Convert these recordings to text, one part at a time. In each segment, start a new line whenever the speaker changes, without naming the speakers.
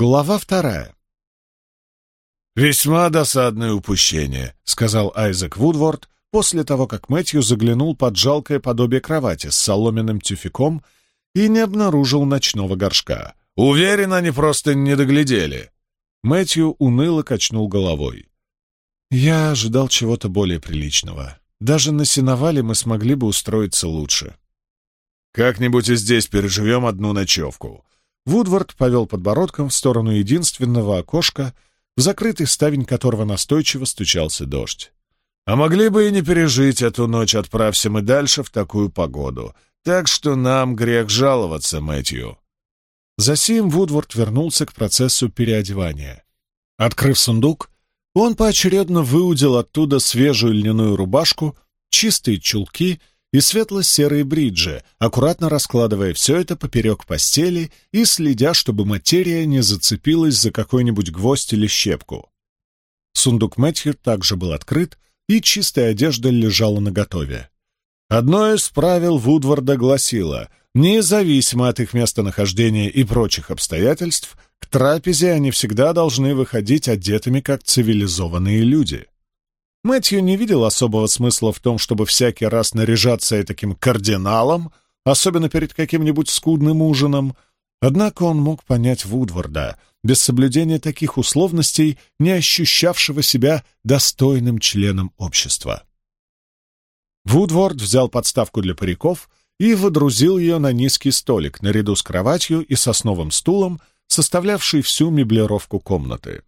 Глава вторая. «Весьма досадное упущение», — сказал Айзек Вудворд после того, как Мэтью заглянул под жалкое подобие кровати с соломенным тюфяком и не обнаружил ночного горшка. «Уверен, они просто не доглядели». Мэтью уныло качнул головой. «Я ожидал чего-то более приличного. Даже на сеновале мы смогли бы устроиться лучше». «Как-нибудь и здесь переживем одну ночевку», Вудвард повел подбородком в сторону единственного окошка, в закрытый ставень которого настойчиво стучался дождь. «А могли бы и не пережить эту ночь, отправься мы дальше в такую погоду. Так что нам грех жаловаться, Мэтью». Засим Вудвард вернулся к процессу переодевания. Открыв сундук, он поочередно выудил оттуда свежую льняную рубашку, чистые чулки — и светло-серые бриджи, аккуратно раскладывая все это поперек постели и следя, чтобы материя не зацепилась за какой-нибудь гвоздь или щепку. Сундук Мэтью также был открыт, и чистая одежда лежала наготове. Одно из правил Вудварда гласило, независимо от их местонахождения и прочих обстоятельств, к трапезе они всегда должны выходить одетыми как цивилизованные люди. Мэтью не видел особого смысла в том, чтобы всякий раз наряжаться таким кардиналом, особенно перед каким-нибудь скудным ужином, однако он мог понять Вудварда, без соблюдения таких условностей, не ощущавшего себя достойным членом общества. Вудворд взял подставку для париков и водрузил ее на низкий столик наряду с кроватью и сосновым стулом, составлявший всю меблировку комнаты.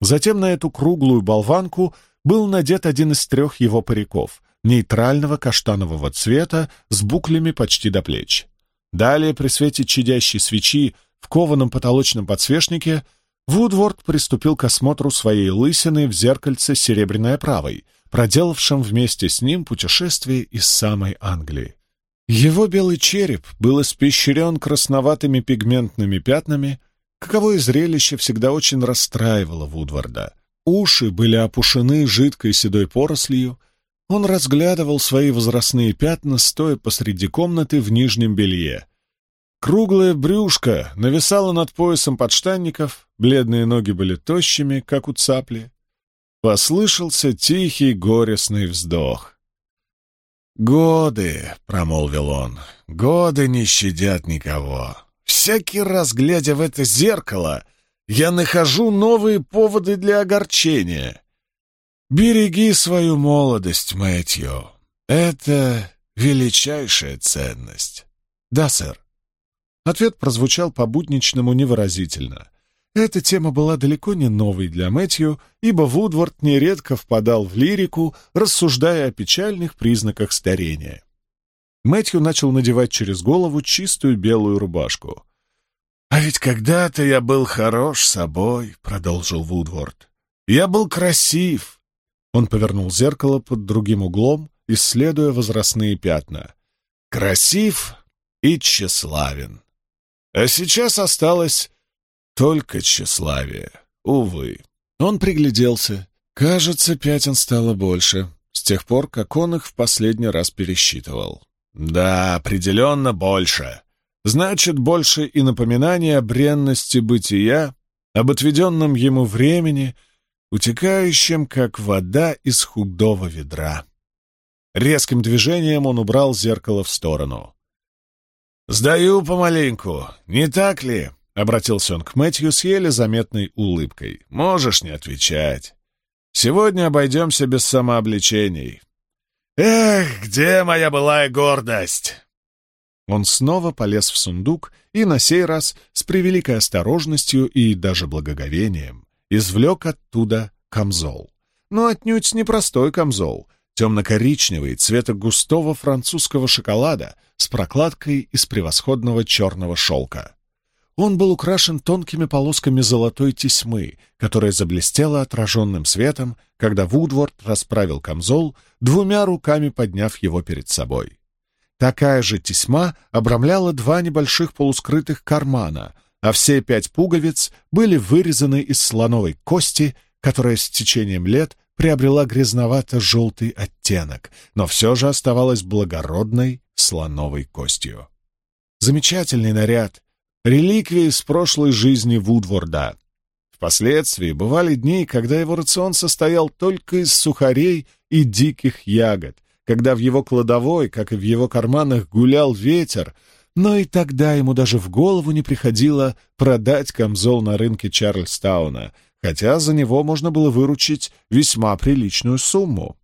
Затем на эту круглую болванку был надет один из трех его париков, нейтрального каштанового цвета с буклями почти до плеч. Далее, при свете чадящей свечи в кованом потолочном подсвечнике, Вудворд приступил к осмотру своей лысины в зеркальце серебряной оправой, проделавшем вместе с ним путешествие из самой Англии. Его белый череп был испещрен красноватыми пигментными пятнами, каковое зрелище всегда очень расстраивало Вудварда — Уши были опушены жидкой седой порослью. Он разглядывал свои возрастные пятна, стоя посреди комнаты в нижнем белье. Круглое брюшко нависало над поясом подштанников, бледные ноги были тощими, как у цапли. Послышался тихий горестный вздох. «Годы», — промолвил он, — «годы не щадят никого. Всякий раз, глядя в это зеркало, я нахожу новые поводы для огорчения. Береги свою молодость, Мэтью. Это величайшая ценность. Да, сэр. Ответ прозвучал по-будничному невыразительно. Эта тема была далеко не новой для Мэтью, ибо Вудвард нередко впадал в лирику, рассуждая о печальных признаках старения. Мэтью начал надевать через голову чистую белую рубашку. «А ведь когда-то я был хорош собой», — продолжил Вудворд. «Я был красив». Он повернул зеркало под другим углом, исследуя возрастные пятна. «Красив и тщеславен. А сейчас осталось только тщеславие. Увы». Он пригляделся. Кажется, пятен стало больше, с тех пор, как он их в последний раз пересчитывал. «Да, определенно больше», Значит, больше и напоминание о бренности бытия, об отведенном ему времени, утекающем, как вода из худого ведра. Резким движением он убрал зеркало в сторону. «Сдаю помаленьку, не так ли?» — обратился он к Мэтью с еле заметной улыбкой. «Можешь не отвечать. Сегодня обойдемся без самообличений». «Эх, где моя былая гордость?» Он снова полез в сундук и на сей раз с превеликой осторожностью и даже благоговением извлек оттуда камзол. Но отнюдь не простой камзол, темно-коричневый, цвета густого французского шоколада с прокладкой из превосходного черного шелка. Он был украшен тонкими полосками золотой тесьмы, которая заблестела отраженным светом, когда Вудворд расправил камзол, двумя руками подняв его перед собой. Такая же тесьма обрамляла два небольших полускрытых кармана, а все пять пуговиц были вырезаны из слоновой кости, которая с течением лет приобрела грязновато-желтый оттенок, но все же оставалась благородной слоновой костью. Замечательный наряд, реликвия из прошлой жизни Вудворда. Впоследствии бывали дни, когда его рацион состоял только из сухарей и диких ягод, когда в его кладовой, как и в его карманах, гулял ветер, но и тогда ему даже в голову не приходило продать камзол на рынке Чарльстауна, хотя за него можно было выручить весьма приличную сумму.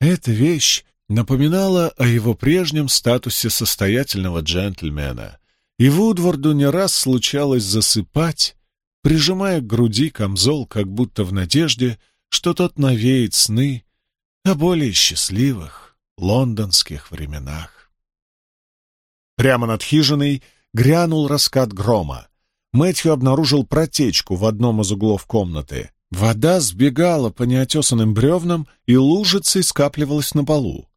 Эта вещь напоминала о его прежнем статусе состоятельного джентльмена, и Вудворду не раз случалось засыпать, прижимая к груди камзол, как будто в надежде, что тот навеет сны о более счастливых лондонских временах. Прямо над хижиной грянул раскат грома. Мэтью обнаружил протечку в одном из углов комнаты. Вода сбегала по неотесанным бревнам и лужицей скапливалась на полу.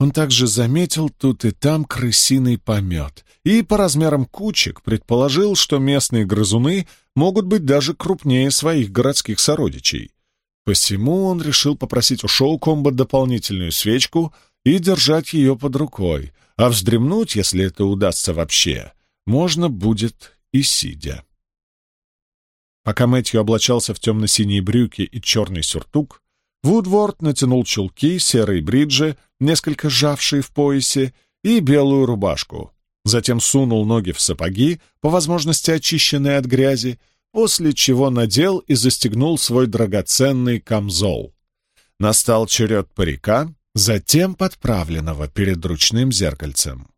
Он также заметил тут и там крысиный помет и по размерам кучек предположил, что местные грызуны могут быть даже крупнее своих городских сородичей. Посему он решил попросить у Шоу-Комба дополнительную свечку и держать ее под рукой, а вздремнуть, если это удастся вообще, можно будет и сидя. Пока Мэтью облачался в темно-синие брюки и черный сюртук, Вудворд натянул чулки, серые бриджи, несколько сжавшие в поясе, и белую рубашку. Затем сунул ноги в сапоги, по возможности очищенные от грязи, после чего надел и застегнул свой драгоценный камзол. Настал черед парика, затем подправленного перед ручным зеркальцем.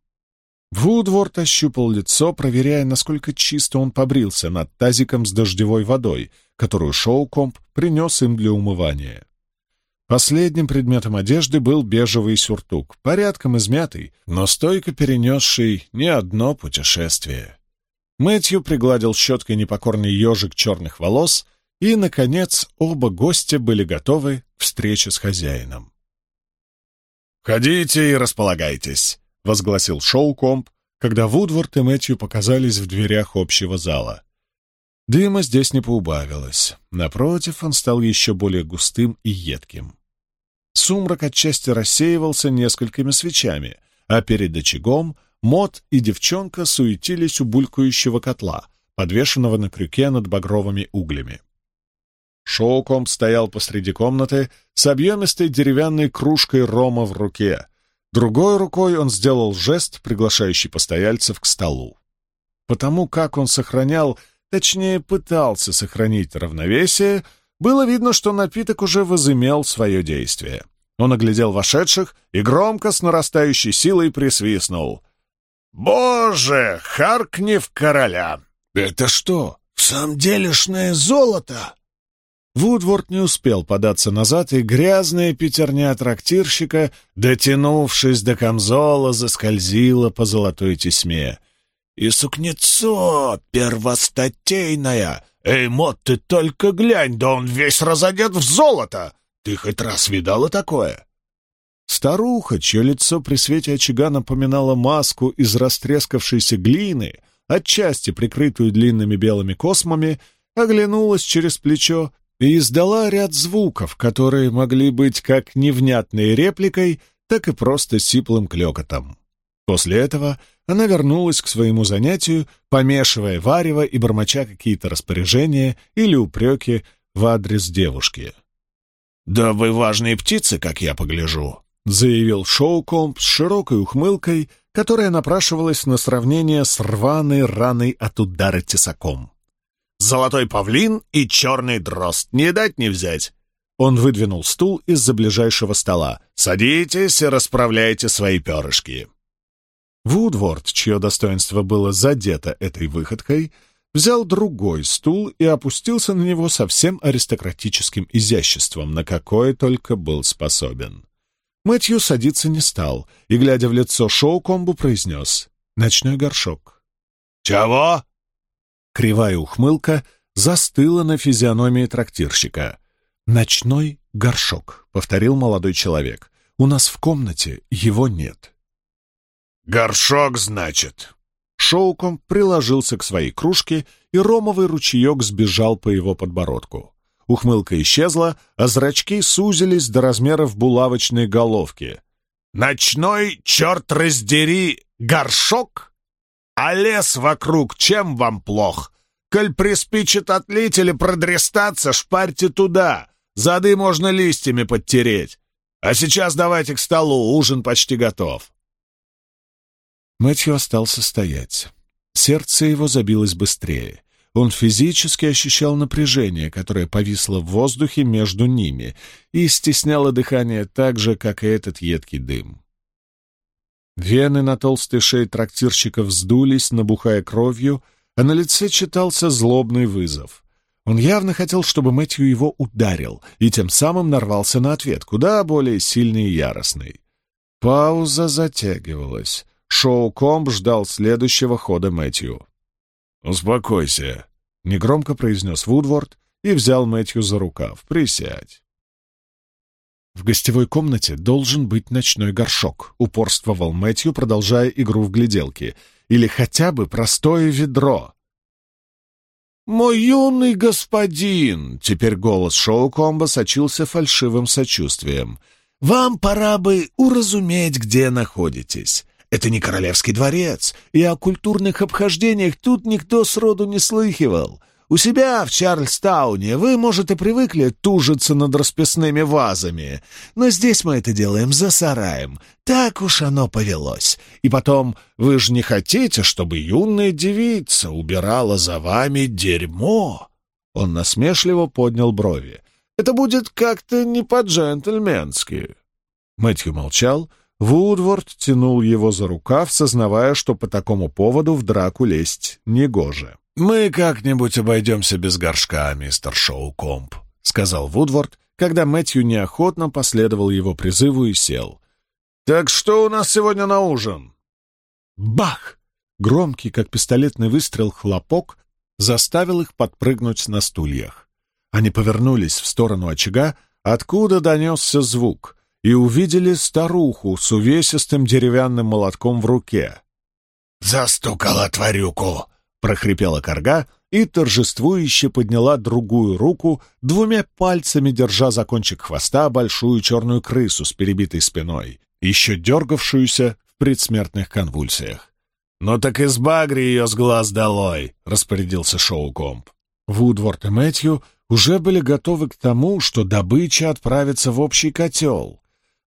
Вудворд ощупал лицо, проверяя, насколько чисто он побрился над тазиком с дождевой водой, которую Шоукомп принес им для умывания. Последним предметом одежды был бежевый сюртук, порядком измятый, но стойко перенесший не одно путешествие. Мэтью пригладил щеткой непокорный ежик черных волос, и, наконец, оба гостя были готовы к встрече с хозяином. «Ходите и располагайтесь», — возгласил Шоукомп, когда Вудворд и Мэтью показались в дверях общего зала. Дыма здесь не поубавилось. Напротив, он стал еще более густым и едким. Сумрак отчасти рассеивался несколькими свечами, а перед очагом Мот и девчонка суетились у булькающего котла, подвешенного на крюке над багровыми углями. Шоуком стоял посреди комнаты с объемистой деревянной кружкой рома в руке. Другой рукой он сделал жест, приглашающий постояльцев к столу. Потому как он сохранял, точнее пытался сохранить равновесие, было видно, что напиток уже возымел свое действие. Он оглядел вошедших и громко с нарастающей силой присвистнул. «Боже, харкни в короля!» «Это что, в самом делешное золото?» Вудворд не успел податься назад, и грязная пятерня трактирщика, дотянувшись до камзола, заскользила по золотой тесьме. «И сукнецо первостатейное! «Эй, Мот, ты только глянь, да он весь разодет в золото! Ты хоть раз видала такое?» Старуха, чье лицо при свете очага напоминало маску из растрескавшейся глины, отчасти прикрытую длинными белыми космами, оглянулась через плечо и издала ряд звуков, которые могли быть как невнятной репликой, так и просто сиплым клёкотом. После этого она вернулась к своему занятию, помешивая варево и бормоча какие-то распоряжения или упреки в адрес девушки. «Да вы важные птицы, как я погляжу», — заявил Шоукомп с широкой ухмылкой, которая напрашивалась на сравнение с рваной раной от удара тесаком. «Золотой павлин и черный дрозд, не дать не взять!» Он выдвинул стул из-за ближайшего стола. «Садитесь и расправляйте свои перышки!» Вудворд, чье достоинство было задето этой выходкой, взял другой стул и опустился на него со всем аристократическим изяществом, на какое только был способен. Мэтью садиться не стал и, глядя в лицо Шоу-комбу, произнес «Ночной горшок». «Чего?» Кривая ухмылка застыла на физиономии трактирщика. «Ночной горшок», — повторил молодой человек. «У нас в комнате его нет». «Горшок, значит!» Шоуком приложился к своей кружке, и ромовый ручеек сбежал по его подбородку. Ухмылка исчезла, а зрачки сузились до размеров булавочной головки. «Ночной, черт раздери, горшок?» А лес вокруг чем вам плох? Коль приспичит отлить или продрестаться, шпарьте туда. Зады можно листьями подтереть. А сейчас давайте к столу, ужин почти готов.
Мэтью остался стоять. Сердце его забилось быстрее. Он физически ощущал напряжение, которое повисло в воздухе между ними и стесняло дыхание так же, как и этот едкий дым. Вены на толстой шее трактирщика вздулись, набухая кровью, а на лице читался злобный вызов. Он явно хотел, чтобы Мэтью его ударил, и тем самым нарвался на ответ, куда более сильный и яростный. Пауза затягивалась. Шоу-комп ждал следующего хода Мэтью.
«Успокойся», —
негромко произнес Вудворд и взял Мэтью за рукав. «Присядь». «В гостевой комнате должен быть ночной горшок», — упорствовал Мэтью, продолжая игру в гляделки. «Или хотя бы простое ведро».
«Мой юный господин!» — теперь голос Шоу-комба сочился фальшивым сочувствием. «Вам пора бы уразуметь, где находитесь. Это не королевский дворец, и о культурных обхождениях тут никто сроду не слыхивал. У себя в Чарльстауне вы, может, и привыкли тужиться над расписными вазами, но здесь мы это делаем за сараем. Так уж оно повелось. И потом, вы же не хотите, чтобы юная девица убирала за вами дерьмо?» Он насмешливо поднял брови. «Это будет как-то не по-джентльменски».
Мэтью молчал, — Вудворд тянул его за рукав, сознавая, что по такому поводу в драку лезть негоже.
«Мы как-нибудь обойдемся без горшка, мистер Шоу-Комп», — сказал Вудворд, когда Мэтью неохотно последовал его призыву и сел. «Так что у нас сегодня на ужин?»
Бах! Громкий, как пистолетный выстрел, хлопок заставил их подпрыгнуть на стульях. Они повернулись в сторону очага, откуда донесся звук — и увидели старуху с увесистым деревянным молотком в руке.
«Застукала тварюку!»
— прохрипела корга и торжествующе подняла другую руку, двумя пальцами держа за кончик хвоста большую черную крысу с перебитой спиной, еще дергавшуюся в предсмертных конвульсиях.
«Ну так избагри ее с глаз долой!» — распорядился Шоу-комп.
Вудворд и Мэтью уже были готовы к тому, что добыча отправится в общий котел.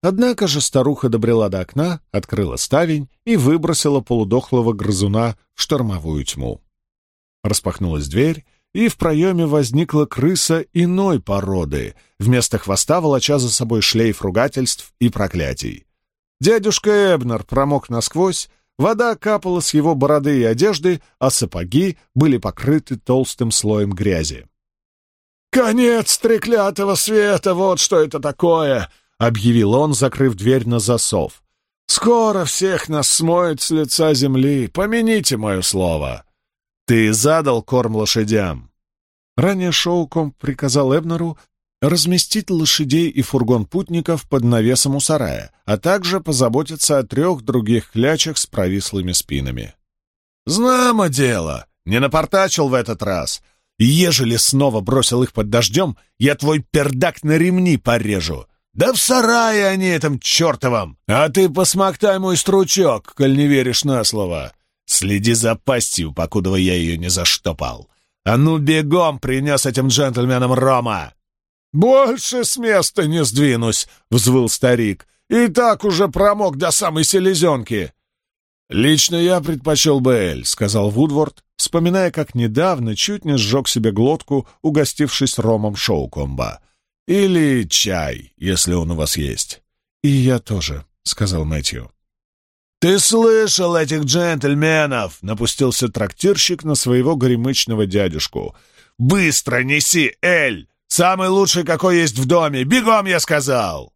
Однако же старуха добрела до окна, открыла ставень и выбросила полудохлого грызуна в штормовую тьму. Распахнулась дверь, и в проеме возникла крыса иной породы, вместо хвоста волоча за собой шлейф ругательств и проклятий. Дядюшка Эбнер промок насквозь, вода капала с его бороды и одежды, а сапоги были покрыты толстым слоем грязи.
«Конец треклятого света! Вот что это такое!» Объявил он, закрыв дверь на засов. «Скоро всех нас смоет с лица земли. Помяните мое слово. Ты задал корм лошадям».
Ранее Шоуком приказал Эбнеру разместить лошадей и фургон путников под навесом у сарая, а также позаботиться о трех других клячах с провислыми спинами.
«Знамо дело! Не напортачил в этот раз. Ежели снова бросил их под дождем, я твой пердак на ремни порежу. «Да в сарае они этом чертовом! А ты посмоктай мой стручок, коль не веришь на слово. Следи за пастью, покуда я ее не заштопал. А ну бегом принес этим джентльменам рома!» «Больше с места не сдвинусь!» — взвыл старик. «И так уже промок до самой селезенки!» «Лично я предпочел бы Эль», — сказал Вудворд, вспоминая, как недавно чуть не сжег себе глотку, угостившись ромом шоу-комба. Или чай, если он у вас есть.
И я тоже, сказал Мэтью.
«Ты слышал этих джентльменов?» — напустился трактирщик на своего горемычного дядюшку. «Быстро неси, Эль! Самый лучший, какой есть в доме! Бегом, я сказал!»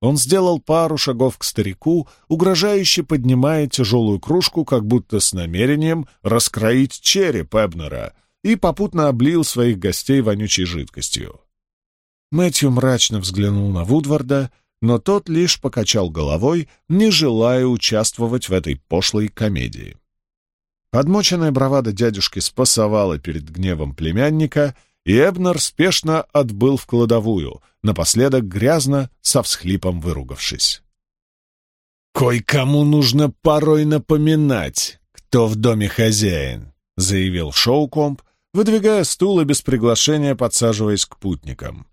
Он сделал пару шагов к старику, угрожающе поднимая тяжелую кружку, как будто с намерением раскроить череп Эбнера, и попутно облил своих гостей вонючей жидкостью. Мэтью мрачно взглянул на Вудварда, но тот лишь покачал головой, не желая участвовать в этой пошлой комедии. Подмоченная бравада дядюшки спасовала перед гневом племянника, и Эбнер спешно отбыл в кладовую, напоследок грязно, со всхлипом выругавшись.
«Кой-кому нужно порой напоминать, кто в доме хозяин», — заявил Шоукомп, выдвигая стул и без приглашения подсаживаясь к путникам.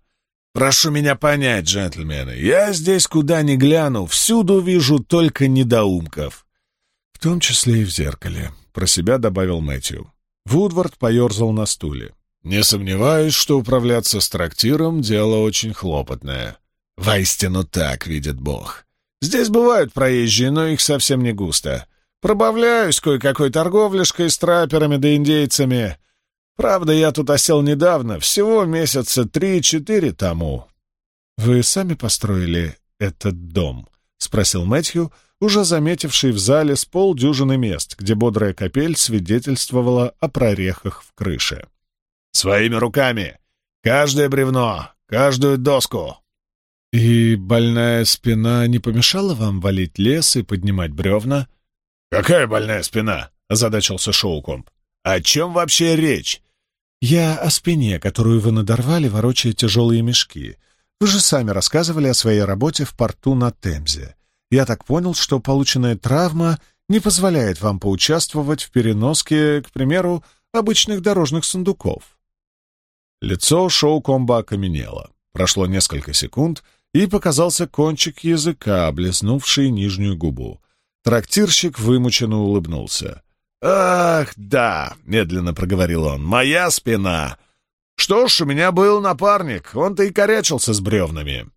«Прошу меня понять, джентльмены, я здесь куда ни гляну, всюду вижу только недоумков». «В том числе и в зеркале», — про себя добавил Мэтью. Вудвард поерзал на стуле. «Не сомневаюсь, что управляться с трактиром — дело очень хлопотное. Воистину так видит Бог. Здесь бывают проезжие, но их совсем не густо. Пробавляюсь кое-какой торговляшкой с траперами да индейцами. Правда, я тут осел недавно, всего месяца три-четыре тому». «Вы сами построили этот дом?» — спросил Мэтью, уже заметивший в зале с полдюжины мест, где бодрая капель свидетельствовала о прорехах в крыше. «Своими руками! Каждое бревно, каждую доску!» «И больная спина не помешала вам валить лес и поднимать бревна?» «Какая больная спина?» — озадачился Шоукомп. «О чем вообще речь? «Я о спине, которую вы надорвали, ворочая тяжелые мешки. Вы же сами рассказывали о своей работе в порту на Темзе. Я так понял, что полученная травма не позволяет вам поучаствовать в переноске, к примеру, обычных дорожных сундуков». Лицо шоу-комба окаменело. Прошло несколько секунд, и показался кончик языка, облизнувший нижнюю губу. Трактирщик вымученно улыбнулся. «Ах, да!» — медленно проговорил он. «Моя спина!» «Что ж, у меня был напарник, он-то и корячился с бревнами.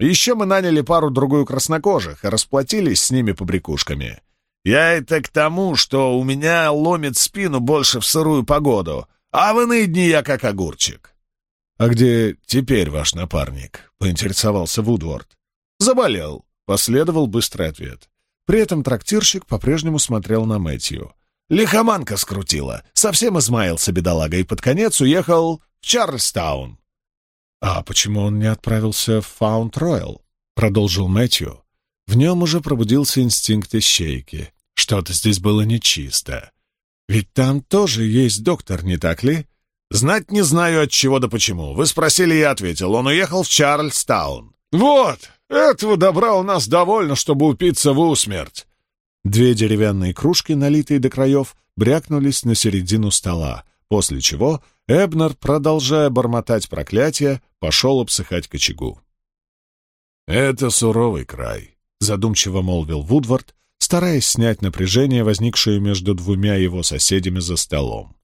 Еще мы наняли пару-другую краснокожих и расплатились с ними побрякушками. Я это к тому, что у меня ломит спину больше в сырую погоду, а в иные дни я как огурчик». «А где теперь ваш напарник?» — поинтересовался Вудворд. «Заболел», — последовал быстрый ответ. При этом трактирщик по-прежнему смотрел на Мэтью. Лихоманка скрутила. Совсем измаялся бедолага и под конец уехал в Чарльстаун. «А почему он не отправился в Фаунд-Ройл?» — продолжил Мэтью. В нем уже пробудился инстинкт ищейки. Что-то здесь было нечисто. Ведь там тоже есть доктор, не так ли? Знать не знаю от чего да почему. Вы спросили, я ответил. Он уехал в Чарльстаун. Вот, этого добра у нас довольно, чтобы упиться в усмерть. Две деревянные кружки, налитые до краев, брякнулись на середину стола, после чего Эбнер, продолжая бормотать проклятие, пошел обсыхать к очагу. «Это суровый край», — задумчиво молвил Вудвард, стараясь снять напряжение, возникшее между двумя его соседями за столом.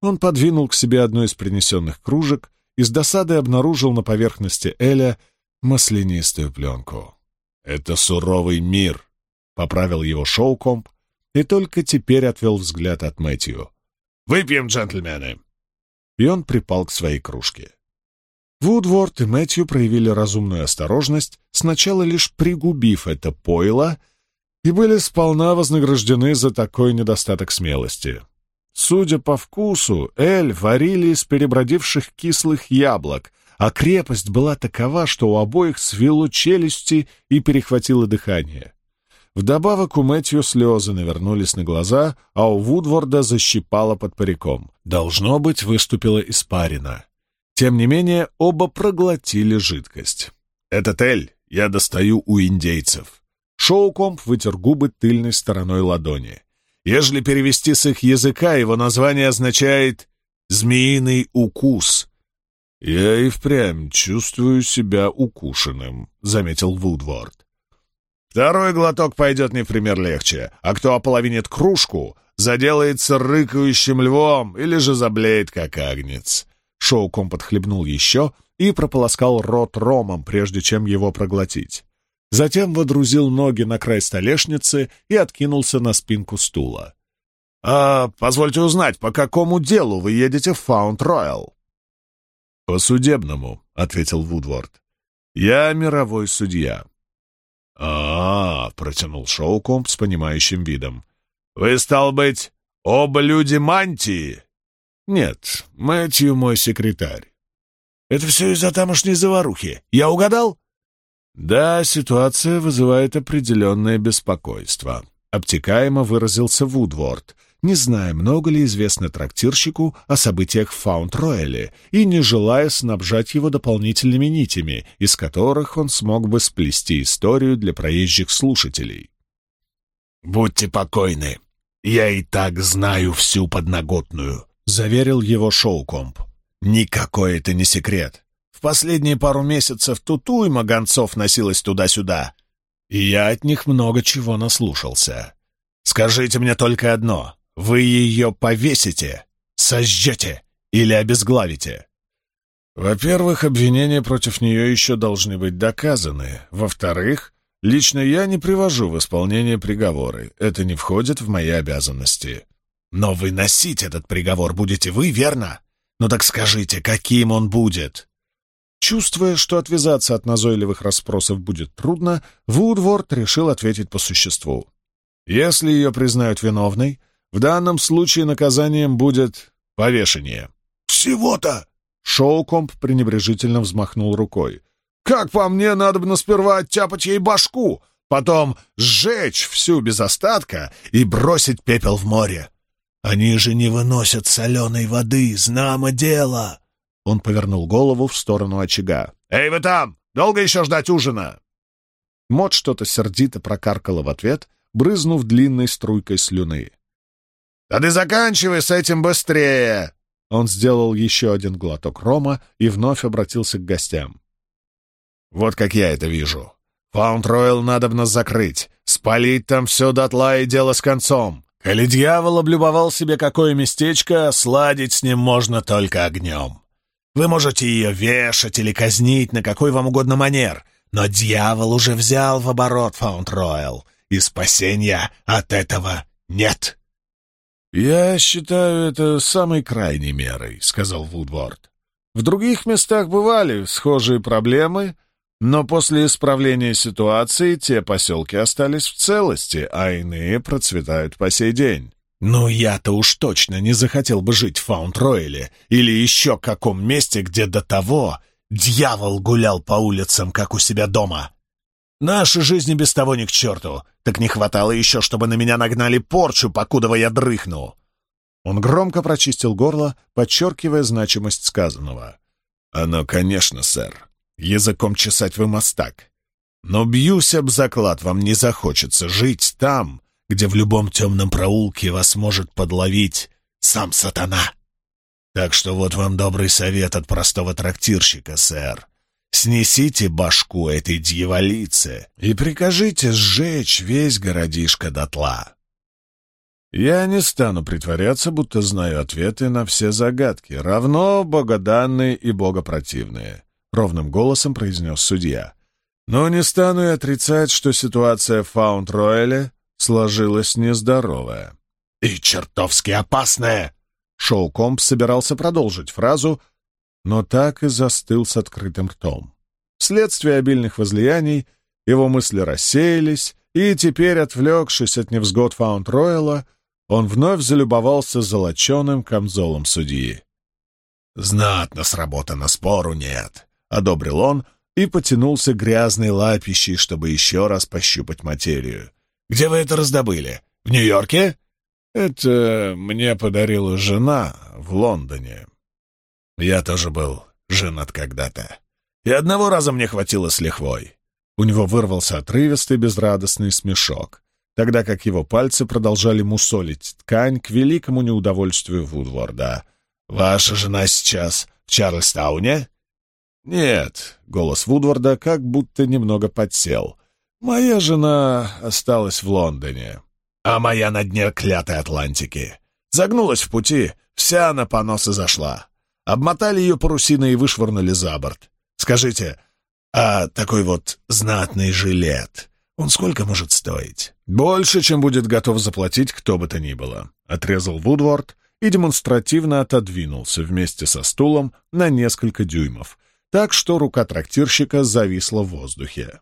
Он подвинул к себе одну из принесенных кружек и с досадой обнаружил на поверхности Эля маслянистую пленку. «Это суровый мир», — поправил его шоу-комп и только теперь отвел взгляд от Мэтью. «Выпьем, джентльмены!» И он припал к своей кружке. Вудворд и Мэтью проявили разумную осторожность, сначала лишь пригубив это пойло, и были сполна вознаграждены за такой недостаток смелости. Судя по вкусу, эль варили из перебродивших кислых яблок, а крепость была такова, что у обоих свело челюсти и перехватило дыхание. Вдобавок у Мэтью слезы навернулись на глаза, а у Вудворда защипало под париком. Должно быть, выступила испарина. Тем не менее, оба проглотили жидкость. «Этот эль я достаю у индейцев». Шоукомп вытер губы тыльной стороной ладони. Ежели перевести с их языка, его название означает «змеиный укус». «Я и впрямь чувствую себя укушенным», — заметил Вудворд. Второй глоток пойдет не в пример легче, а кто ополовинит кружку, заделается рыкающим львом или же заблеет, как агнец. Шоуком подхлебнул еще и прополоскал рот ромом, прежде чем его проглотить. Затем водрузил ноги на край столешницы и откинулся на спинку стула. «А, позвольте узнать, по какому делу вы едете в Фаунд-Роял?» «По судебному», — ответил Вудворд. «Я мировой судья а, -а, протянул Шоукомп с понимающим видом. «Вы, стал быть, оба люди мантии?» «Нет, Мэтью мой секретарь». «Это все из-за тамошней заварухи. Я угадал?» «Да, ситуация вызывает определенное беспокойство», — обтекаемо выразился Вудворд, не зная, много ли известно трактирщику о событиях в Фаунд-Рояле и не желая снабжать его дополнительными нитями, из которых он смог бы сплести историю для проезжих слушателей. «Будьте покойны.
я и так знаю всю подноготную», — заверил его Шоукомп. «Никакой это не секрет. В последние пару месяцев тут уйма гонцов носилась туда-сюда, и я от них много чего наслушался. Скажите мне только одно. Вы ее повесите, сожжете или обезглавите?» Во-первых, обвинения против нее еще должны быть доказаны. Во-вторых, лично я не привожу в исполнение приговоры. Это не входит в мои обязанности. Но выносить этот приговор будете вы, верно? Ну так скажите, каким он будет? Чувствуя, что отвязаться от назойливых расспросов будет трудно, Вудворд решил ответить по существу. Если ее признают виновной, в данном случае наказанием будет повешение. «Всего-то!» Шоукомп пренебрежительно взмахнул рукой. «Как по мне, надо бы сперва оттяпать ей башку, потом сжечь всю без остатка и бросить пепел в море. Они же не выносят соленой воды, знамо дело!» Он повернул голову в сторону очага. «Эй, вы там! Долго еще ждать ужина?» Мот что-то сердито прокаркала в ответ, брызнув длинной струйкой слюны. «Да ты заканчивай с этим быстрее!» Он сделал еще один глоток рома и вновь обратился к гостям. «Вот как я это вижу. Фаунд-Ройл надобно закрыть, спалить там все дотла и дело с концом. Коли дьявол облюбовал себе какое местечко, сладить с ним можно только огнем. Вы можете ее вешать или казнить на какой вам угодно манер, но дьявол уже взял в оборот Фаунд-Ройл, и спасения от этого нет». «Я считаю это самой крайней мерой», — сказал Вудворд. «В других местах бывали схожие проблемы, но после исправления ситуации те поселки остались в целости, а иные процветают по сей день». «Ну, я-то уж точно не захотел бы жить в Фаунд-Ройле или еще каком месте, где до того дьявол гулял по улицам, как у себя дома. Наша жизнь и без того ни к черту. Так не хватало еще, чтобы на меня нагнали порчу, покуда я дрыхну. Он громко прочистил горло, подчеркивая значимость сказанного. «Оно, конечно, сэр. Языком чесать вы мастак. Но бьюсь об заклад, вам не захочется жить там, где в любом темном проулке вас может подловить сам сатана. Так что вот вам добрый совет от простого трактирщика, сэр. Снесите башку этой дьяволицы и прикажите сжечь весь городишко дотла. Я не стану притворяться, будто знаю ответы на все загадки, равно богоданные и богопротивные, — ровным голосом произнес судья. Но не стану и отрицать, что ситуация в Фаунд-Ройле сложилась нездоровая. «И чертовски опасная!» Шоу Комп собирался продолжить фразу, но так и застыл с открытым ртом. Вследствие обильных возлияний его мысли рассеялись, и теперь, отвлекшись от невзгод Фаунд-Ройла, он вновь залюбовался золоченым камзолом судьи. «Знатно сработано, спору нет», — одобрил он и потянулся грязной лапищей, чтобы еще раз пощупать материю. «Где вы это раздобыли? В Нью-Йорке?» «Это мне подарила жена в Лондоне», я тоже был женат когда-то. И одного раза мне хватило с лихвой. У него вырвался отрывистый безрадостный смешок, тогда как его пальцы продолжали мусолить ткань к великому неудовольствию Вудворда. «Ваша жена сейчас в Чарльстауне?» «Нет», — голос Вудворда как будто немного подсел. «Моя жена осталась в Лондоне, а моя на дне клятой Атлантики. Загнулась в пути, вся на поносы зашла. Обмотали ее парусиной и вышвырнули за борт. Скажите, а такой вот знатный жилет, он сколько может стоить? Больше, чем будет готов заплатить кто бы то ни было, — отрезал Вудворд и демонстративно отодвинулся вместе со стулом на несколько дюймов, так что рука трактирщика зависла в воздухе.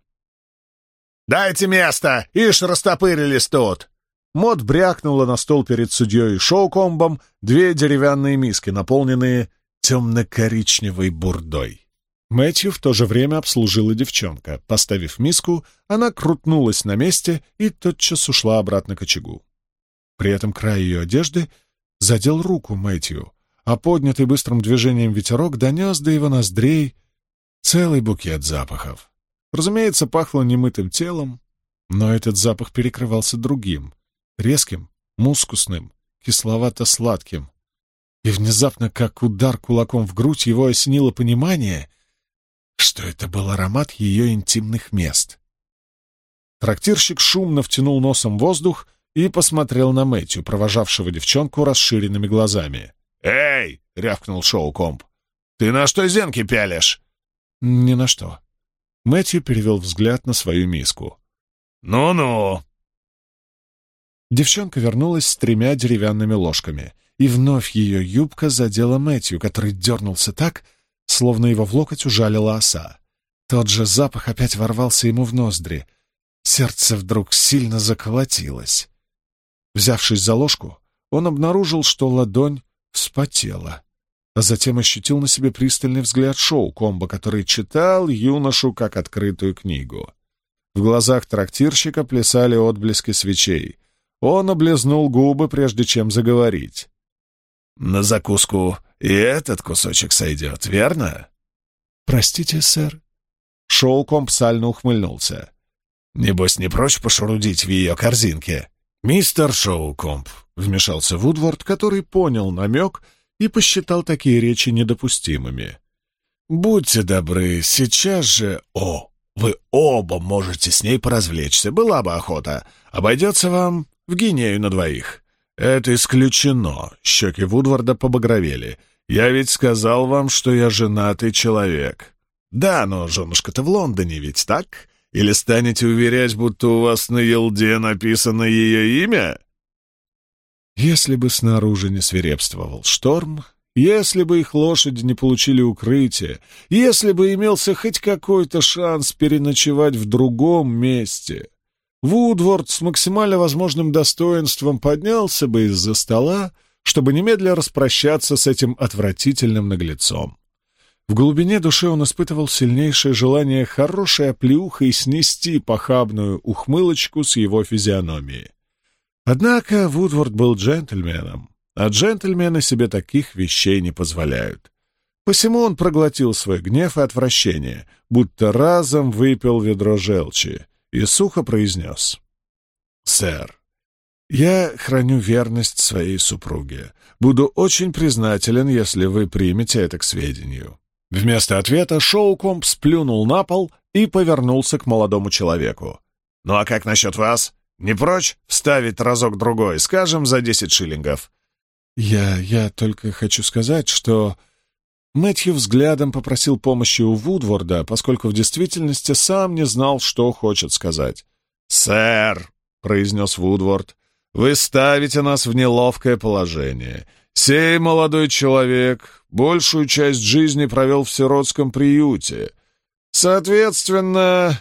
«Дайте место! Ишь, растопырились тут!» Мод брякнула на стол перед судьей Шоукомбом две деревянные миски, наполненные темно-коричневой бурдой. Мэтью в то же время обслужила девчонка. Поставив миску, она крутнулась на месте и тотчас ушла обратно к очагу. При этом край ее одежды задел руку Мэтью, а поднятый быстрым движением ветерок донес до его ноздрей целый букет запахов. Разумеется, пахло немытым телом, но этот запах перекрывался другим, резким, мускусным, кисловато-сладким. И внезапно, как удар кулаком в грудь, его осенило понимание, что это был аромат ее интимных мест. Трактирщик шумно втянул носом воздух и посмотрел на Мэтью, провожавшего девчонку расширенными глазами.
«Эй!» — рявкнул Шоу-комп. «Ты на что зенки пялишь?»
«Ни на что». Мэтью перевел взгляд на свою миску.
«Ну-ну!»
Девчонка вернулась с тремя деревянными ложками, и вновь ее юбка задела Мэтью, который дернулся так, словно его в локоть ужалила оса. Тот же запах опять ворвался ему в ноздри. Сердце вдруг сильно заколотилось. Взявшись за ложку, он обнаружил, что ладонь вспотела, а затем ощутил на себе пристальный взгляд шоу-комбо, который читал юношу как открытую книгу. В глазах трактирщика плясали отблески свечей. Он облизнул губы, прежде чем заговорить.
«На закуску и этот кусочек сойдет, верно?»
«Простите, сэр». Шоу-комб сально ухмыльнулся.
«Небось, не прочь пошурудить в ее корзинке?»
«Мистер Шоукомп», — вмешался Вудворд, который понял намек и посчитал такие речи недопустимыми.
«Будьте добры, сейчас же... О, вы оба можете с ней поразвлечься, была бы охота. Обойдется вам в гинею на двоих». «Это исключено», — щеки Вудварда побагровели. «Я ведь сказал вам, что я женатый человек». «Да, но женушка-то в Лондоне ведь так? Или станете уверять, будто у вас на елде написано ее имя?»
Если бы снаружи не свирепствовал шторм, если бы их лошади не получили укрытие, если бы имелся хоть какой-то шанс переночевать в другом месте, Вудворд с максимально возможным достоинством поднялся бы из-за стола, чтобы немедля распрощаться с этим отвратительным наглецом. В глубине души он испытывал сильнейшее желание хорошей оплеухой снести похабную ухмылочку с его физиономии. Однако Вудворд был джентльменом, а джентльмены себе таких вещей не позволяют. Посему он проглотил свой гнев и отвращение, будто разом выпил ведро желчи, и сухо произнес. «Сэр, я храню верность своей супруге. Буду очень признателен, если вы примете это к сведению. Вместо ответа Шоукомп сплюнул на пол и повернулся к молодому человеку.
«Ну а как насчет вас? Не прочь вставить разок-другой, скажем, за десять шиллингов?»
«Я... я только хочу сказать, что...» Мэтью взглядом попросил помощи у Вудворда, поскольку в действительности сам не знал, что хочет сказать.
«Сэр», — произнес Вудворд, — «вы ставите нас в неловкое положение. Сей молодой человек большую часть жизни провел в сиротском приюте. Соответственно,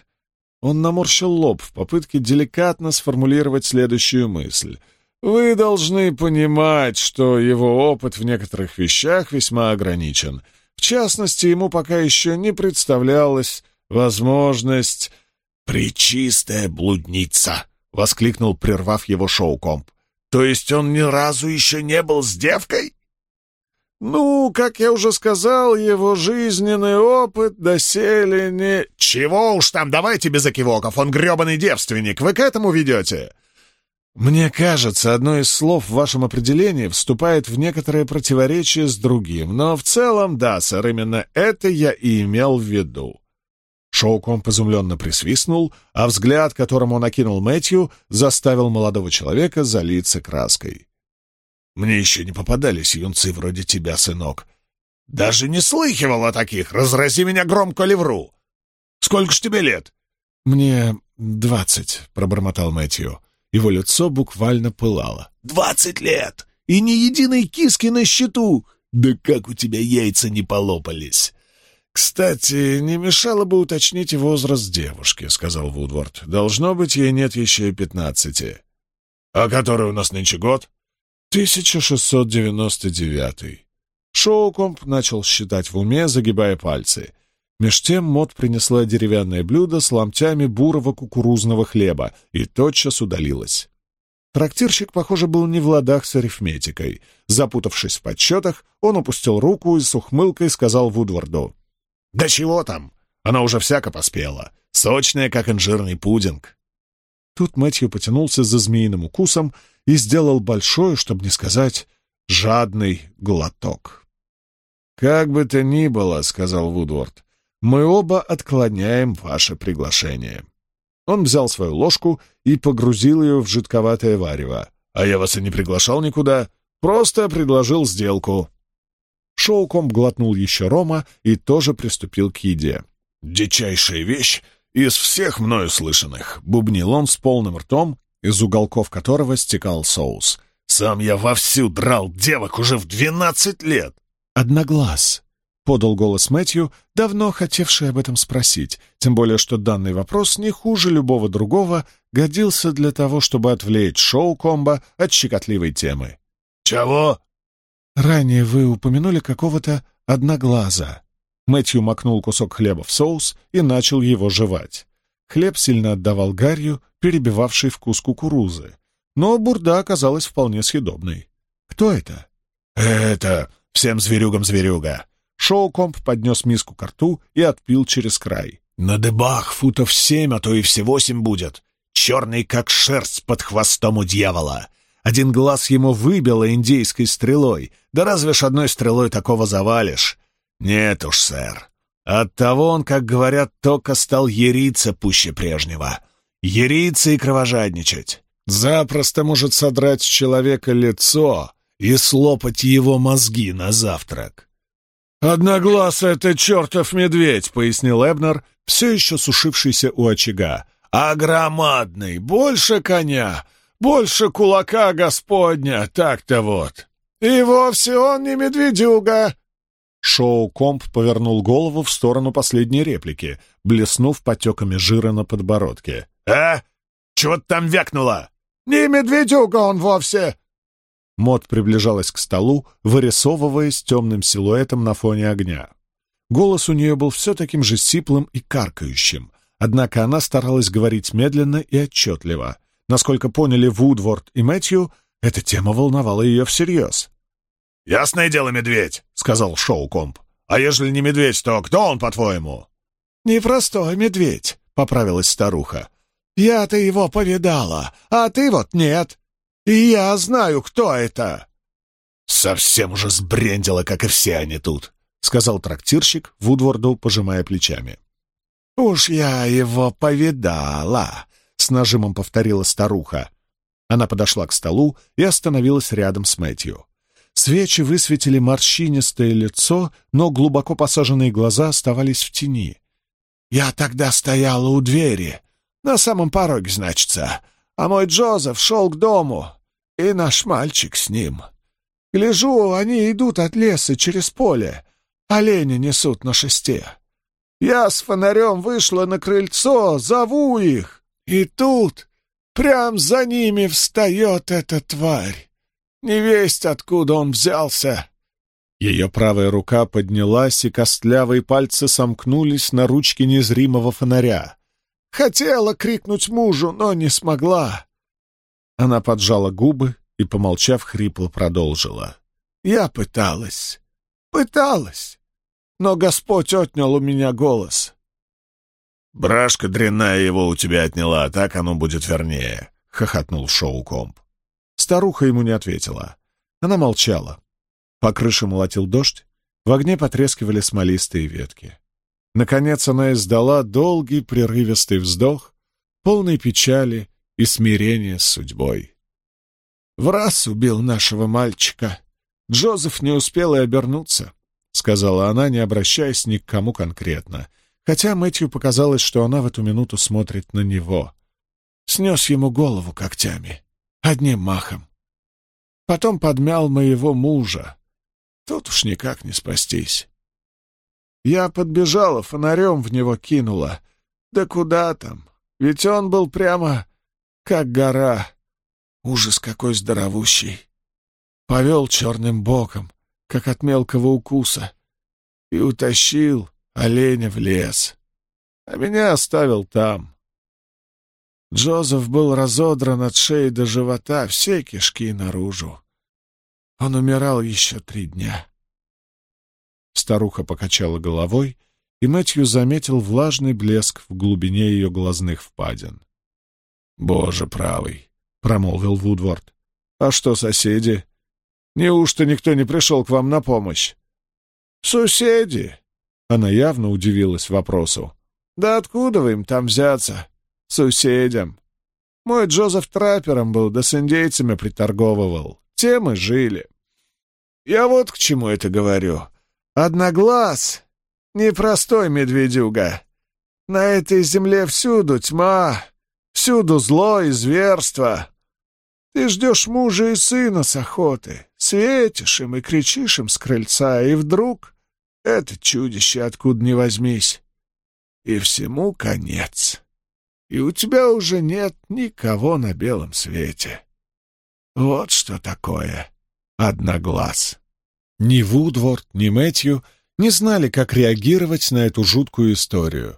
он наморщил лоб в попытке деликатно сформулировать следующую мысль. Вы должны понимать, что его опыт в некоторых вещах весьма ограничен. В частности, ему пока еще не представлялась возможность... «Пречистая блудница!» — воскликнул, прервав его шоу-комп. То есть он ни разу еще не был с девкой? Ну, как я уже сказал, его жизненный опыт доселе не... Чего уж там, давайте без окивоков, он гребаный девственник, вы к этому ведете? Мне кажется, одно из слов в вашем определении вступает в некоторое противоречие с другим, но в целом, да, сэр, именно это я и имел в виду. Шоукомп изумленно присвистнул, а взгляд, которым он окинул Мэтью, заставил молодого человека залиться краской. «Мне еще не попадались юнцы вроде тебя, сынок. Даже не слыхивал о таких, разрази меня громко ли вру. Сколько ж тебе лет?»
«Мне двадцать», — пробормотал Мэтью. Его лицо буквально пылало.
«Двадцать лет! И ни единой киски на счету! Да как у тебя яйца не полопались!»
«Кстати, не мешало бы уточнить возраст девушки», — сказал Вудворд. «Должно быть, ей нет еще и пятнадцати».
«А который у нас нынче год?»
«1699». Шоукомп начал считать в уме, загибая пальцы. Меж тем Мот принесла деревянное блюдо с ломтями бурого кукурузного хлеба и тотчас удалилась. Трактирщик, похоже, был не в ладах с арифметикой. Запутавшись в подсчетах, он упустил руку и с ухмылкой сказал Вудварду.
Да чего там? Она уже всяко поспела. Сочная, как инжирный пудинг.
Тут Мэтью потянулся за змеиным укусом и сделал большой, чтобы не сказать, жадный глоток. «Как бы то ни было, — сказал Вудворд, — мы оба отклоняем ваше приглашение». Он взял свою ложку и погрузил ее в жидковатое варево. «А я вас и не приглашал никуда, просто предложил сделку». Шоукомб глотнул еще рома и тоже приступил к еде. «Дичайшая вещь из всех мною слышанных», — бубнил он с полным ртом, из уголков которого стекал соус. «Сам я вовсю драл девок уже в двенадцать лет!» «Одноглаз», — подал голос Мэтью, давно хотевший об этом спросить, тем более что данный вопрос не хуже любого другого годился для того, чтобы отвлечь шоу-комбо от щекотливой темы. «Чего?» «Ранее вы упомянули какого-то одноглаза». Мэтью макнул кусок хлеба в соус и начал его жевать. Хлеб сильно отдавал гарью, перебивавший вкус кукурузы. Но бурда оказалась вполне съедобной. «Кто это?» «Это всем зверюгам зверюга». Шоукомп поднес миску к рту и отпил через край. «На дебах футов семь, а то и все восемь будет. Черный, как шерсть под хвостом у дьявола. Один глаз ему выбило индейской стрелой. Да разве ж одной стрелой такого завалишь? «Нет уж, сэр. Оттого он, как говорят, только стал ериться пуще прежнего. Ериться и кровожадничать. Запросто может содрать с человека лицо и слопать его мозги на завтрак». «Одноглаз — это чертов медведь», — пояснил Эбнер, все еще сушившийся у очага. «А громадный, больше коня, больше кулака господня, так-то вот». «И вовсе он не медведюга», Шоу-комп повернул голову в сторону последней реплики, блеснув потеками жира на подбородке. «А? Чего ты там вякнула?» «Не медведюга он вовсе!» Мод приближалась к столу, вырисовываясь темным силуэтом на фоне огня. Голос у нее был все таким же сиплым и каркающим, однако она старалась говорить медленно и отчетливо. Насколько поняли Вудворд и Мэтью, эта тема волновала ее всерьез. «Ясное дело, медведь», — сказал Шоу-комп. «А ежели не медведь, то кто он, по-твоему?» «Непростой медведь», — поправилась старуха. «Я-то его повидала, а ты вот нет. И я знаю, кто это». «Совсем уже сбрендила, как и все они тут», — сказал трактирщик Вудворду, пожимая плечами. «Уж я его повидала», — с нажимом повторила старуха. Она подошла к столу и остановилась рядом с Мэтью. Свечи высветили морщинистое лицо, но глубоко посаженные глаза оставались в тени. «Я тогда стояла у двери, на самом пороге, значится, а мой Джозеф шел к дому, и наш мальчик с ним. Гляжу, они идут от леса через поле, олени несут на шесте. Я с фонарем вышла на крыльцо, зову их, и тут прям за ними встает эта тварь. Не весть, откуда он взялся!» Ее правая рука поднялась, и костлявые пальцы сомкнулись на ручке незримого фонаря. «Хотела крикнуть мужу, но не смогла!» Она поджала губы и, помолчав, хрипло продолжила. «Я пыталась, пыталась, но Господь отнял у меня голос». «Брашка дрянная его у тебя отняла, а так оно будет вернее», — хохотнул Шоу-комп. Старуха ему не ответила. Она молчала. По крыше молотил дождь, в огне потрескивали смолистые ветки. Наконец она издала долгий прерывистый вздох, полный печали и смирения с судьбой. «В раз убил нашего мальчика. Джозеф не успел и обернуться», — сказала она, не обращаясь ни к кому конкретно, хотя Мэтью показалось, что она в эту минуту смотрит на него. Снес ему голову когтями одним махом. Потом подмял моего мужа. Тут уж никак не спастись. Я подбежала, фонарем в него кинула. Да куда там? Ведь он был прямо как гора. Ужас какой здоровущий. Повел черным боком, как от мелкого укуса, и утащил оленя в лес. А меня оставил там. Джозеф был разодран от шеи до живота, все кишки наружу. Он умирал еще три дня. Старуха покачала головой, и Мэтью заметил влажный блеск в глубине ее глазных впадин. «Боже правый», — промолвил Вудворд. «А что соседи? Неужто никто не пришел к вам на помощь?» «Соседи?» Она явно удивилась вопросу. «Да откуда вы им там взяться? Соседям. Мой Джозеф траппером был, да с индейцами приторговывал. Тем и жили. Я вот к чему это говорю. Одноглаз — непростой медведюга. На этой земле всюду тьма, всюду зло и зверство. Ты ждешь мужа и сына с охоты, светишь им и кричишь им с крыльца, и вдруг это чудище откуда ни возьмись. И всему конец. И у тебя уже нет никого на белом свете. Вот что такое одноглаз.
Ни Вудворд, ни Мэтью не знали, как реагировать на эту жуткую историю.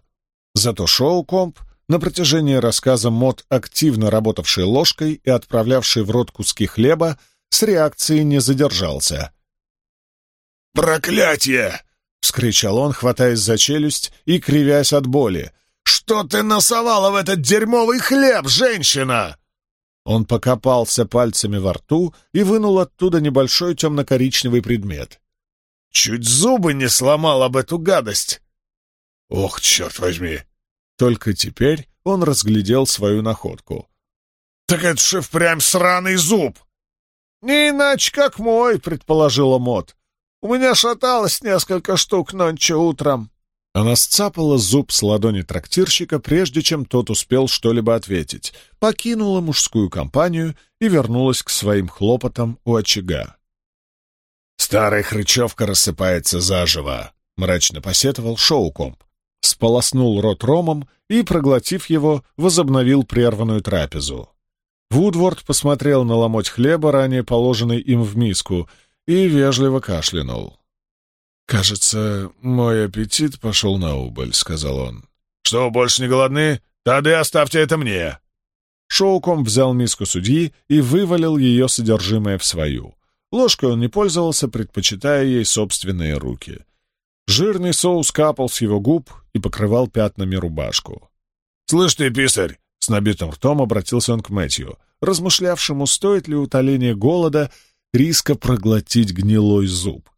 Зато Шоу-Комп, на протяжении рассказа Мод, активно работавший ложкой и отправлявший в рот куски хлеба, с реакцией не задержался.
«Проклятие!» — вскричал он, хватаясь за челюсть и кривясь от боли. «Что ты насовала в этот дерьмовый хлеб, женщина?»
Он покопался пальцами во рту и вынул оттуда небольшой темно-коричневый предмет.
«Чуть зубы не сломал об эту гадость!» «Ох, черт возьми!»
Только теперь он разглядел свою находку.
«Так это же впрямь сраный зуб!»
«Не иначе, как мой», — предположила Мот. «У меня шаталось несколько штук нонче утром».
Она сцапала зуб с ладони трактирщика, прежде чем тот успел что-либо ответить, покинула мужскую компанию и вернулась к своим хлопотам у очага.
«Старая хрычевка рассыпается заживо», — мрачно посетовал Шоукомп.
Сполоснул рот ромом и, проглотив его, возобновил прерванную трапезу. Вудворд посмотрел на ломоть хлеба, ранее положенный им в миску, и вежливо кашлянул. «Кажется, мой аппетит пошел на убыль», — сказал он.
«Что, больше не голодны? Тогда оставьте это мне!»
Шоуком взял миску судьи и вывалил ее содержимое в свою. Ложкой он не пользовался, предпочитая ей собственные руки. Жирный соус капал с его губ и покрывал пятнами рубашку.
«Слышь ты, писарь!» — с набитым ртом обратился он к Мэтью, размышлявшему, стоит ли утоление голода риска проглотить гнилой зуб.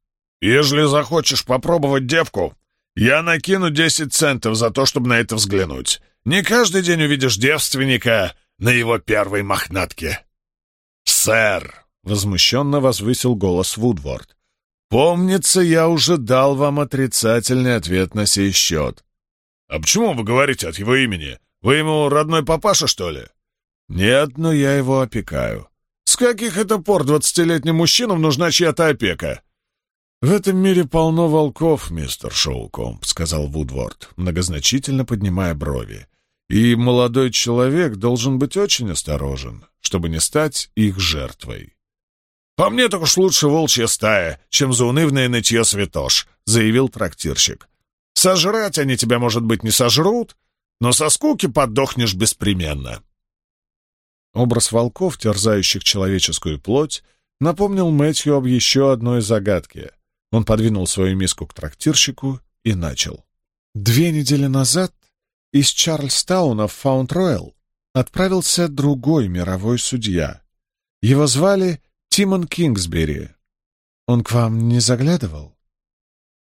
«Ежели захочешь попробовать девку, я накину десять центов за то, чтобы на это взглянуть. Не каждый день увидишь девственника на его первой мохнатке». «Сэр!» — возмущенно возвысил голос Вудворд. «Помнится, я уже дал вам отрицательный ответ на сей счет». «А почему вы говорите от его имени? Вы ему родной папаша, что ли?» «Нет, но я его опекаю». «С каких это пор двадцатилетним мужчинам нужна чья-то опека?»
«В этом мире полно волков, мистер Шоукомп», — сказал Вудворд, многозначительно поднимая брови. «И молодой человек должен быть очень осторожен, чтобы не стать их жертвой».
«По мне так уж лучше волчья стая, чем заунывное нытье святош», — заявил трактирщик. «Сожрать они тебя, может быть, не сожрут, но со скуки подохнешь беспременно».
Образ волков, терзающих человеческую плоть, напомнил Мэтью об еще одной загадке — он подвинул свою миску к трактирщику и начал. Две недели назад из Чарльстауна в Фаунд-Ройл отправился другой мировой судья. Его звали Тимон Кингсбери. Он к вам не заглядывал?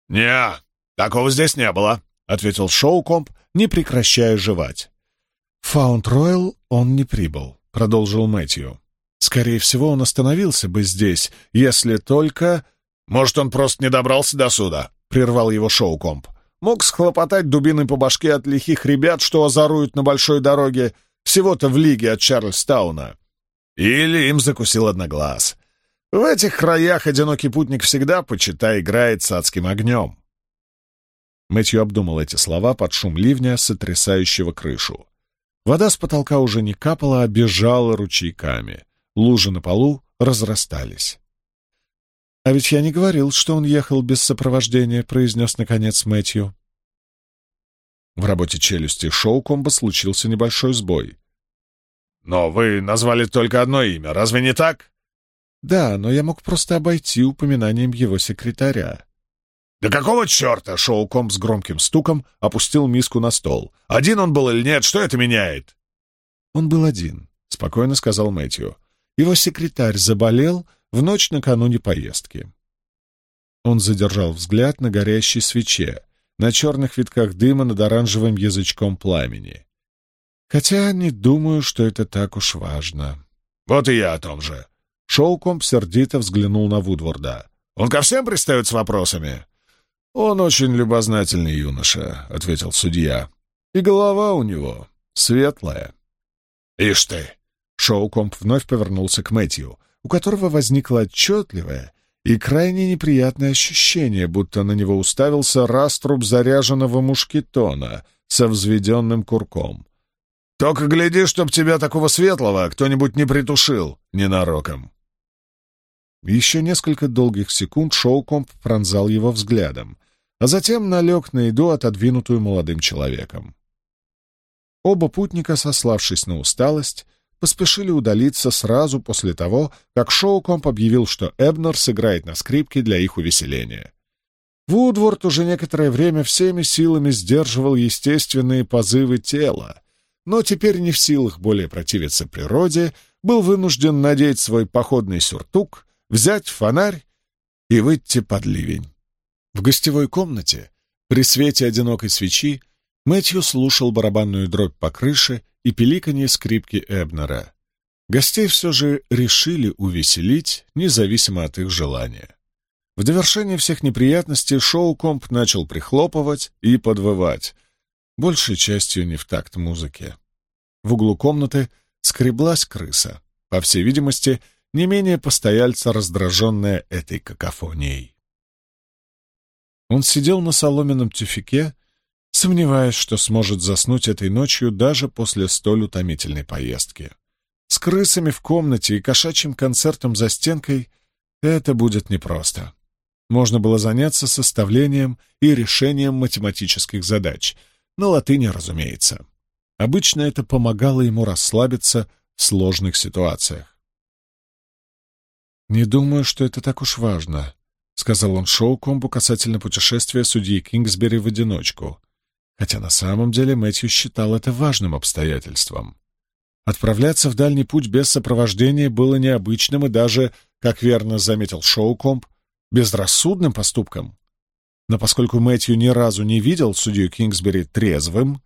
«Не, такого здесь не было», — ответил Шоукомп, не прекращая жевать.
«Фаунд-Ройл он не прибыл», — продолжил Мэтью. «Скорее всего, он остановился бы здесь, если только
«Может, он просто не добрался до суда?» — прервал его шоу-комп. «Мог схлопотать дубиной по башке от лихих ребят, что озоруют на большой дороге, всего-то в лиге от Чарльстауна. Или им закусил одноглаз. В этих краях одинокий путник всегда, почитай, играет с адским огнем».
Мэтью обдумал эти слова под шум ливня, сотрясающего крышу. Вода с потолка уже не капала, а бежала ручейками. Лужи на полу разрастались. «А ведь я не говорил, что он ехал без сопровождения», — произнес, наконец, Мэтью. В работе челюсти шоу-комбо случился небольшой сбой.
«Но вы назвали только одно имя, разве не так?»
«Да, но я мог просто обойти упоминанием его секретаря».
«Да какого черта?» — шоу-комб с громким стуком опустил миску на стол. «Один он был или нет, что это меняет?» Он был один, — спокойно сказал Мэтью. Его секретарь заболел в ночь накануне поездки. Он задержал взгляд на горящей свече, на черных витках дыма над оранжевым язычком пламени. Хотя не думаю, что это так уж важно.
«Вот и я о том же».
Шоукомп сердито взглянул на Вудворда.
«Он ко всем пристает с вопросами?»
«Он очень любознательный юноша», — ответил судья. «И голова у него светлая».
«Ишь ты!»
Шоукомп вновь повернулся к Мэтью, у которого возникло отчетливое и крайне неприятное ощущение, будто на него уставился раструб заряженного мушкетона со взведенным курком.
«Только гляди, чтоб тебя такого светлого кто-нибудь не притушил ненароком!»
Еще несколько долгих секунд Шоукомп пронзал его взглядом, а затем налег на еду, отодвинутую молодым человеком. Оба путника, сославшись на усталость, поспешили удалиться сразу после того, как Шоукомп объявил, что Эбнер сыграет на скрипке для их увеселения. Вудворд уже некоторое время всеми силами сдерживал естественные позывы тела, но теперь не в силах более противиться природе, был вынужден надеть свой походный сюртук, взять фонарь и выйти под ливень. В гостевой комнате, при свете одинокой свечи, Мэтью слушал барабанную дробь по крыше и пиликанье скрипки Эбнера. Гостей все же решили увеселить, независимо от их желания. В довершение всех неприятностей шоу-комп начал прихлопывать и подвывать, большей частью не в такт музыки. В углу комнаты скреблась крыса, по всей видимости, не менее постояльца, раздраженная этой какофонией. Он сидел на соломенном тюфике, сомневаясь, что сможет заснуть этой ночью даже после столь утомительной поездки. С крысами в комнате и кошачьим концертом за стенкой это будет непросто. Можно было заняться составлением и решением математических задач, на латыни, разумеется. Обычно это помогало ему расслабиться в сложных ситуациях. «Не думаю, что это так уж важно», — сказал он Шоу-комбу касательно путешествия судьи Кингсбери в одиночку — хотя на самом деле Мэтью считал это важным обстоятельством. Отправляться в дальний путь без сопровождения было необычным и даже, как верно заметил Шоукомп, безрассудным поступком. Но поскольку Мэтью ни разу не видел судью Кингсбери трезвым,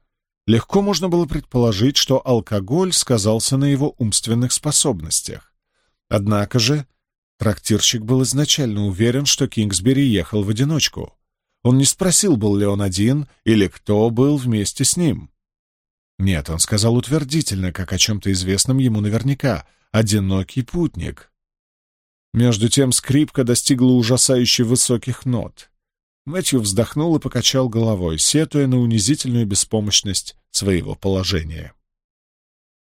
легко можно было предположить, что алкоголь сказался на его умственных способностях. Однако же трактирщик был изначально уверен, что Кингсбери ехал в одиночку. Он не спросил, был ли он один или кто был вместе с ним. Нет, он сказал утвердительно, как о чем-то известном ему наверняка. «Одинокий путник». Между тем скрипка достигла ужасающе высоких нот. Мэтью вздохнул и покачал головой, сетуя на унизительную беспомощность своего положения.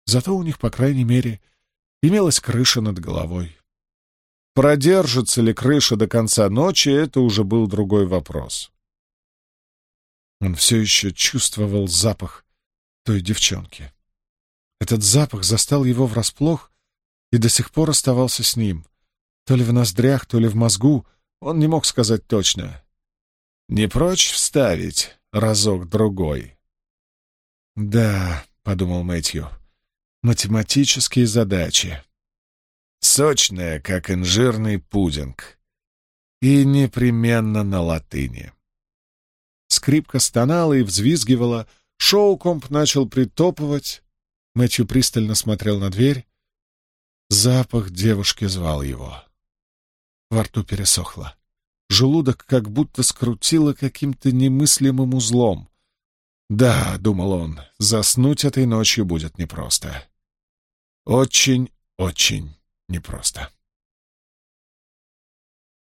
Зато у них, по крайней мере, имелась крыша над головой. Продержится ли крыша до конца ночи, это уже был другой вопрос. Он все еще чувствовал запах той девчонки. Этот запах застал его врасплох и до сих пор оставался с ним. То ли в ноздрях, то ли в мозгу, он не мог сказать точно. «Не прочь вставить разок-другой?» «Да», — подумал Мэтью, — «математические задачи сочная, как инжирный пудинг, и непременно на латыни. Скрипка стонала и взвизгивала, шоу-комп начал притопывать. Мэтью пристально смотрел на дверь. Запах девушки звал его. Во рту пересохло. Желудок как будто скрутило каким-то немыслимым узлом. «Да», — думал он, — «заснуть этой ночью будет непросто». Очень, очень непросто.